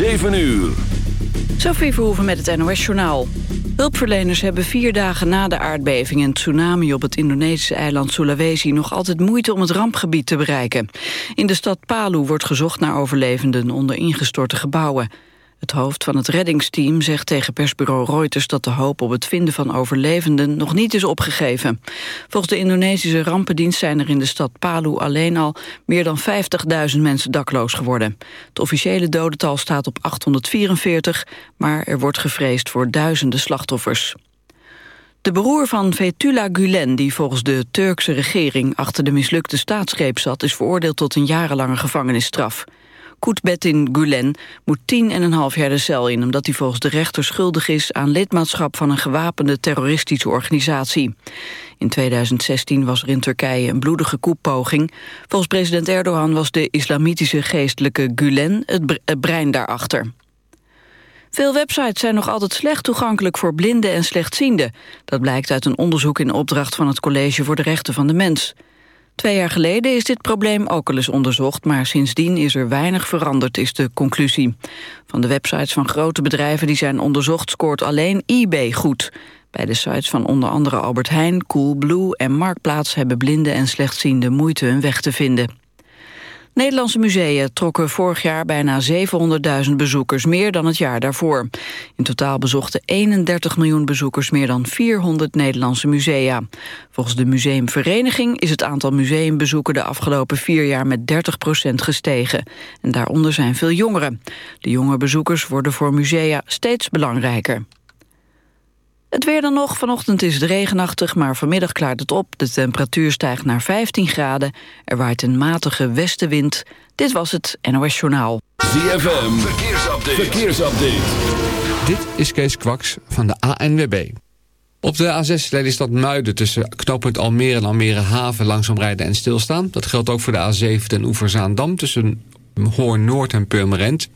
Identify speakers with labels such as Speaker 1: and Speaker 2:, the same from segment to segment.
Speaker 1: 7 uur.
Speaker 2: Sophie Verhoeven met het NOS-journaal. Hulpverleners hebben vier dagen na de aardbeving en tsunami op het Indonesische eiland Sulawesi nog altijd moeite om het rampgebied te bereiken. In de stad Palu wordt gezocht naar overlevenden onder ingestorte gebouwen. Het hoofd van het reddingsteam zegt tegen persbureau Reuters dat de hoop op het vinden van overlevenden nog niet is opgegeven. Volgens de Indonesische rampendienst zijn er in de stad Palu alleen al meer dan 50.000 mensen dakloos geworden. Het officiële dodental staat op 844, maar er wordt gevreesd voor duizenden slachtoffers. De broer van Fethullah Gulen, die volgens de Turkse regering achter de mislukte staatsgreep zat, is veroordeeld tot een jarenlange gevangenisstraf. Koetbetin Gulen moet tien en een half jaar de cel in... omdat hij volgens de rechter schuldig is aan lidmaatschap... van een gewapende terroristische organisatie. In 2016 was er in Turkije een bloedige koepoging. Volgens president Erdogan was de islamitische geestelijke Gulen het brein daarachter. Veel websites zijn nog altijd slecht toegankelijk voor blinden en slechtzienden. Dat blijkt uit een onderzoek in opdracht van het College voor de Rechten van de Mens. Twee jaar geleden is dit probleem ook al eens onderzocht... maar sindsdien is er weinig veranderd, is de conclusie. Van de websites van grote bedrijven die zijn onderzocht... scoort alleen eBay goed. Bij de sites van onder andere Albert Heijn, Coolblue en Marktplaats... hebben blinden en slechtzienden moeite hun weg te vinden. Nederlandse musea trokken vorig jaar bijna 700.000 bezoekers, meer dan het jaar daarvoor. In totaal bezochten 31 miljoen bezoekers meer dan 400 Nederlandse musea. Volgens de museumvereniging is het aantal museumbezoeken de afgelopen vier jaar met 30% gestegen. En daaronder zijn veel jongeren. De jonge bezoekers worden voor musea steeds belangrijker. Het weer dan nog. Vanochtend is het regenachtig, maar vanmiddag klaart het op. De temperatuur stijgt naar 15 graden. Er waait een matige westenwind. Dit was het NOS Journaal.
Speaker 1: ZFM, verkeersupdate. verkeersupdate.
Speaker 3: Dit is Kees Kwaks van de ANWB. Op de A6 Lelystad Muiden tussen knooppunt Almere en Almere Haven langzaam rijden en stilstaan. Dat geldt ook voor de A7 ten Oeverzaandam tussen Hoorn Noord en Purmerend.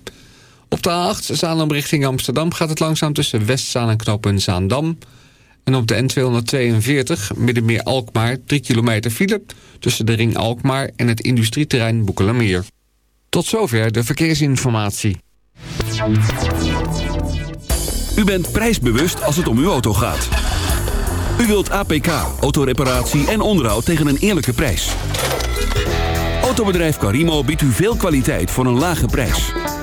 Speaker 3: Op de A8 Zalem richting Amsterdam gaat het langzaam tussen Westzaan en knooppunt Zaandam. En op de N242 Middenmeer Alkmaar 3 kilometer file... tussen de ring Alkmaar en het industrieterrein Boekelameer. Tot zover de verkeersinformatie.
Speaker 1: U bent prijsbewust als het om uw auto gaat. U wilt APK, autoreparatie en onderhoud tegen een eerlijke prijs. Autobedrijf Carimo biedt u veel kwaliteit voor een lage prijs.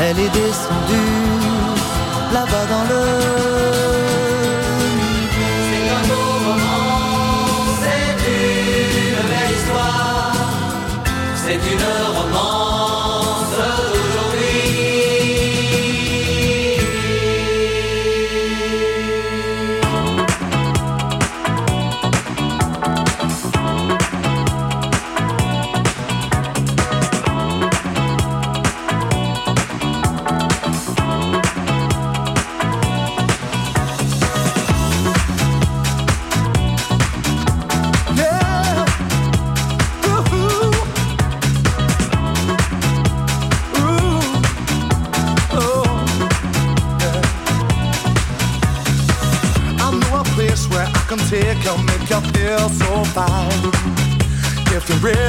Speaker 4: Elle est descendue là-bas dans le. C'est un beau roman, c'est une belle histoire. C'est une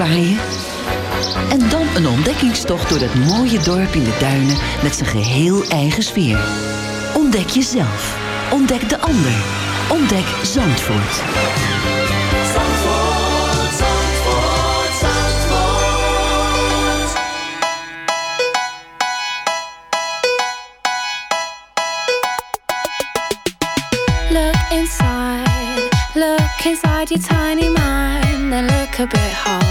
Speaker 5: uitwaaien. En dan een ontdekkingstocht door dat mooie dorp in de duinen met zijn geheel eigen sfeer. Ontdek jezelf. Ontdek de ander. Ontdek Zandvoort.
Speaker 6: Zandvoort, Zandvoort, Zandvoort.
Speaker 7: Look inside, look inside your tiny mind, then look a bit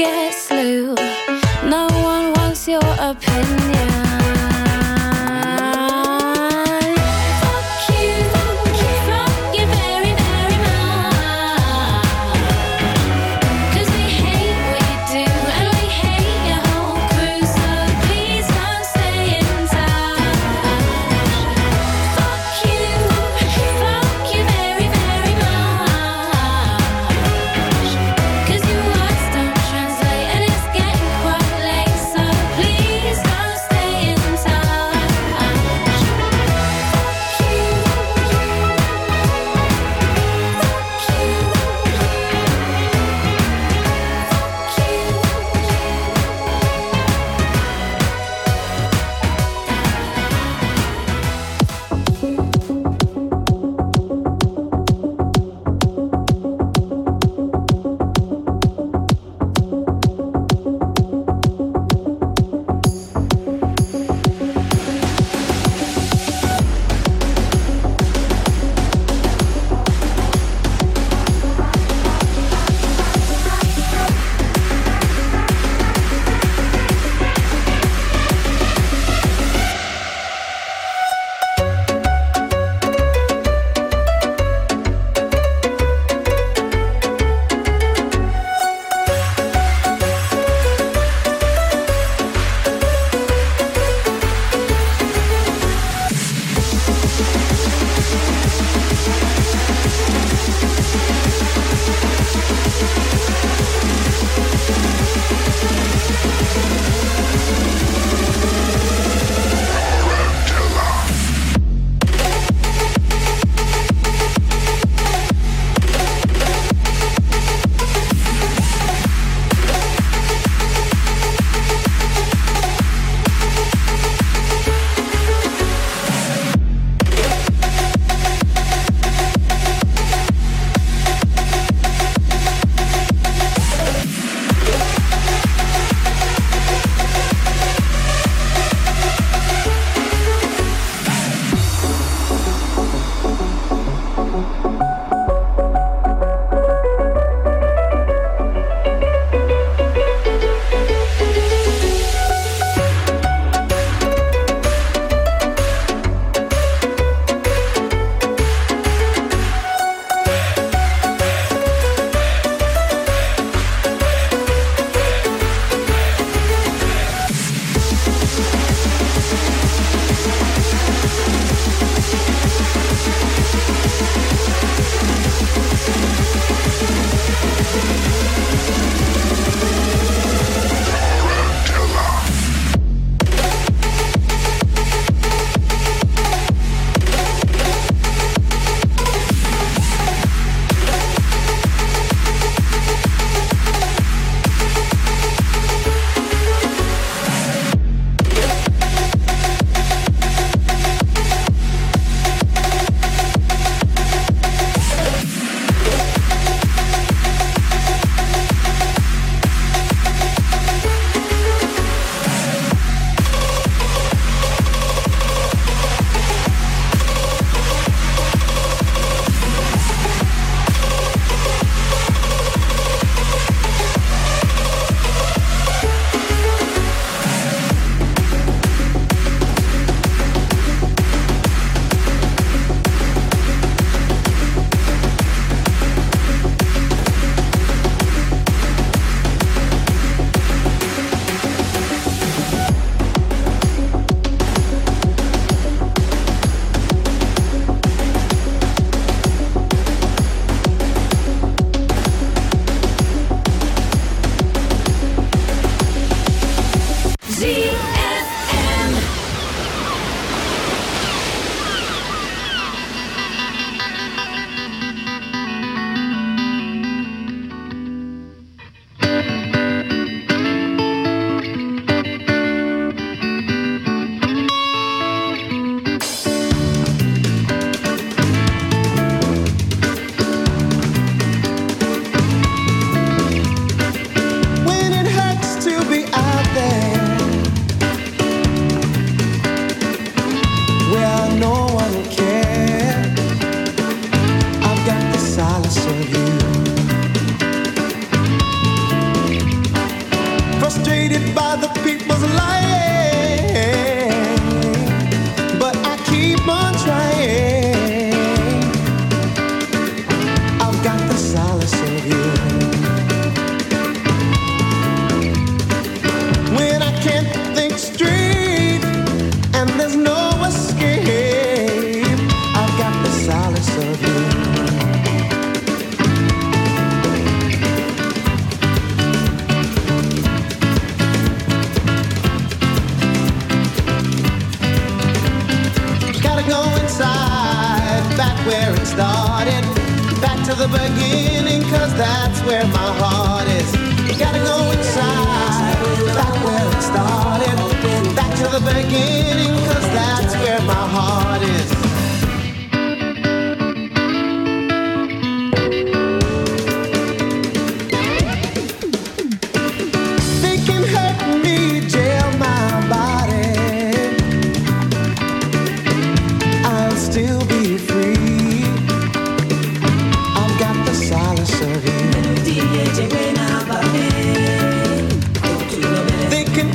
Speaker 4: forget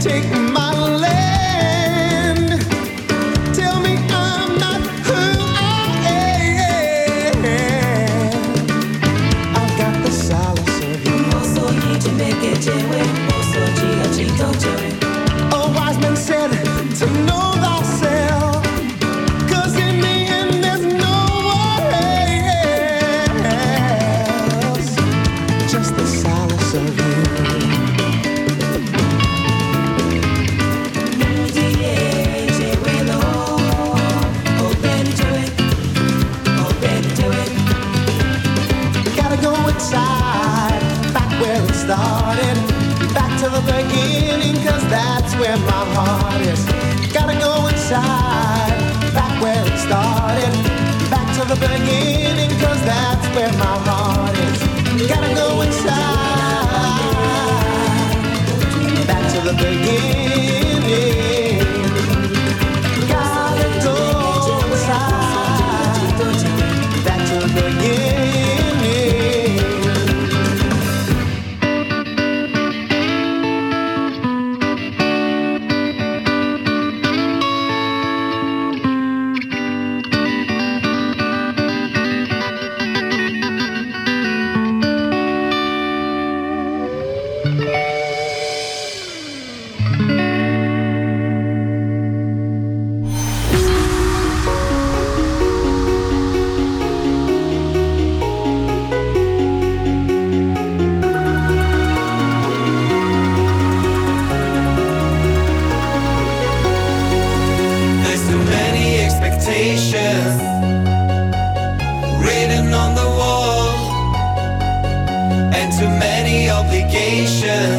Speaker 4: take my land.
Speaker 8: Nation.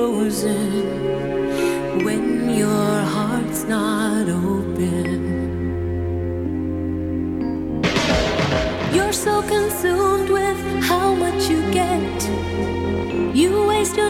Speaker 8: frozen when your heart's not open.
Speaker 9: You're so consumed with how much you get, you waste your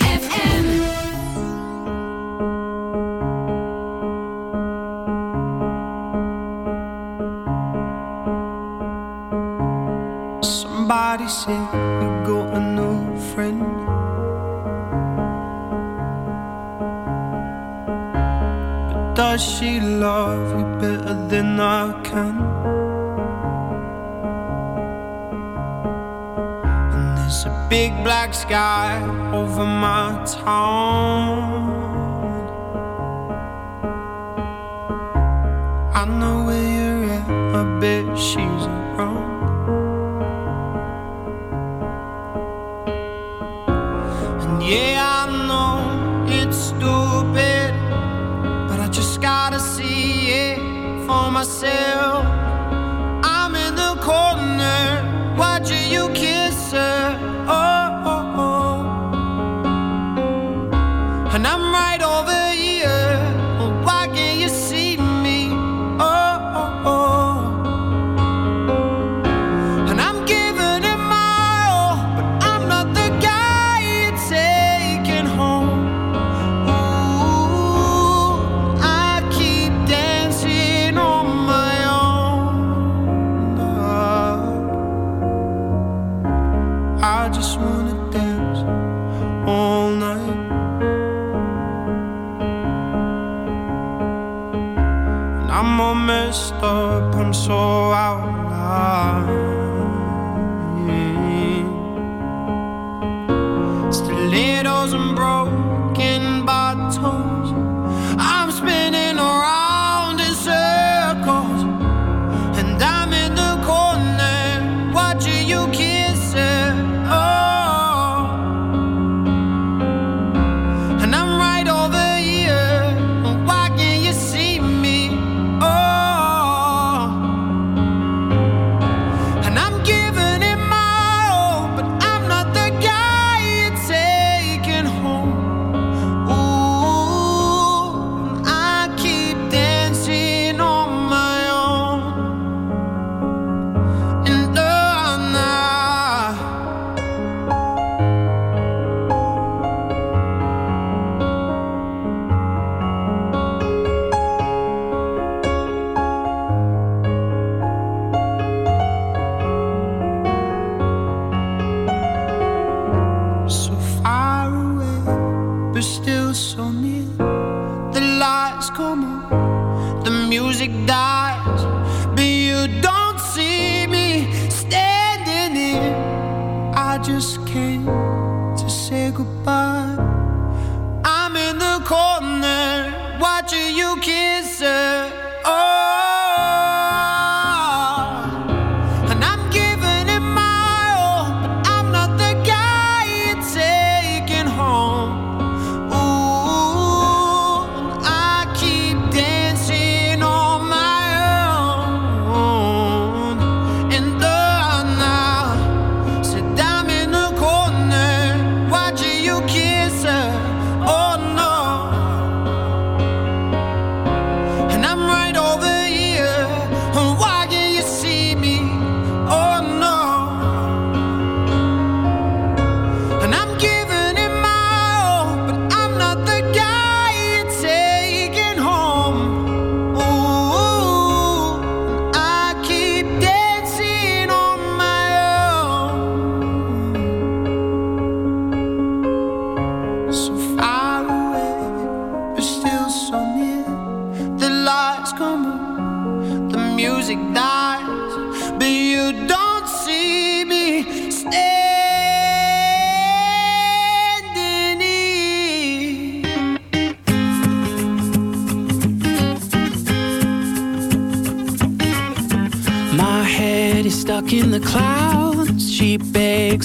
Speaker 4: myself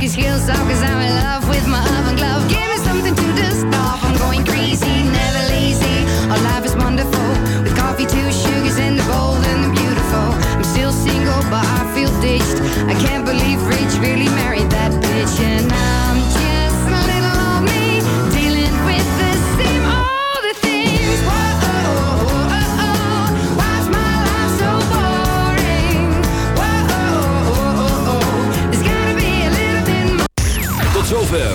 Speaker 10: My cookie off cause I'm in love with my oven glove. Give me something to dust. I'm going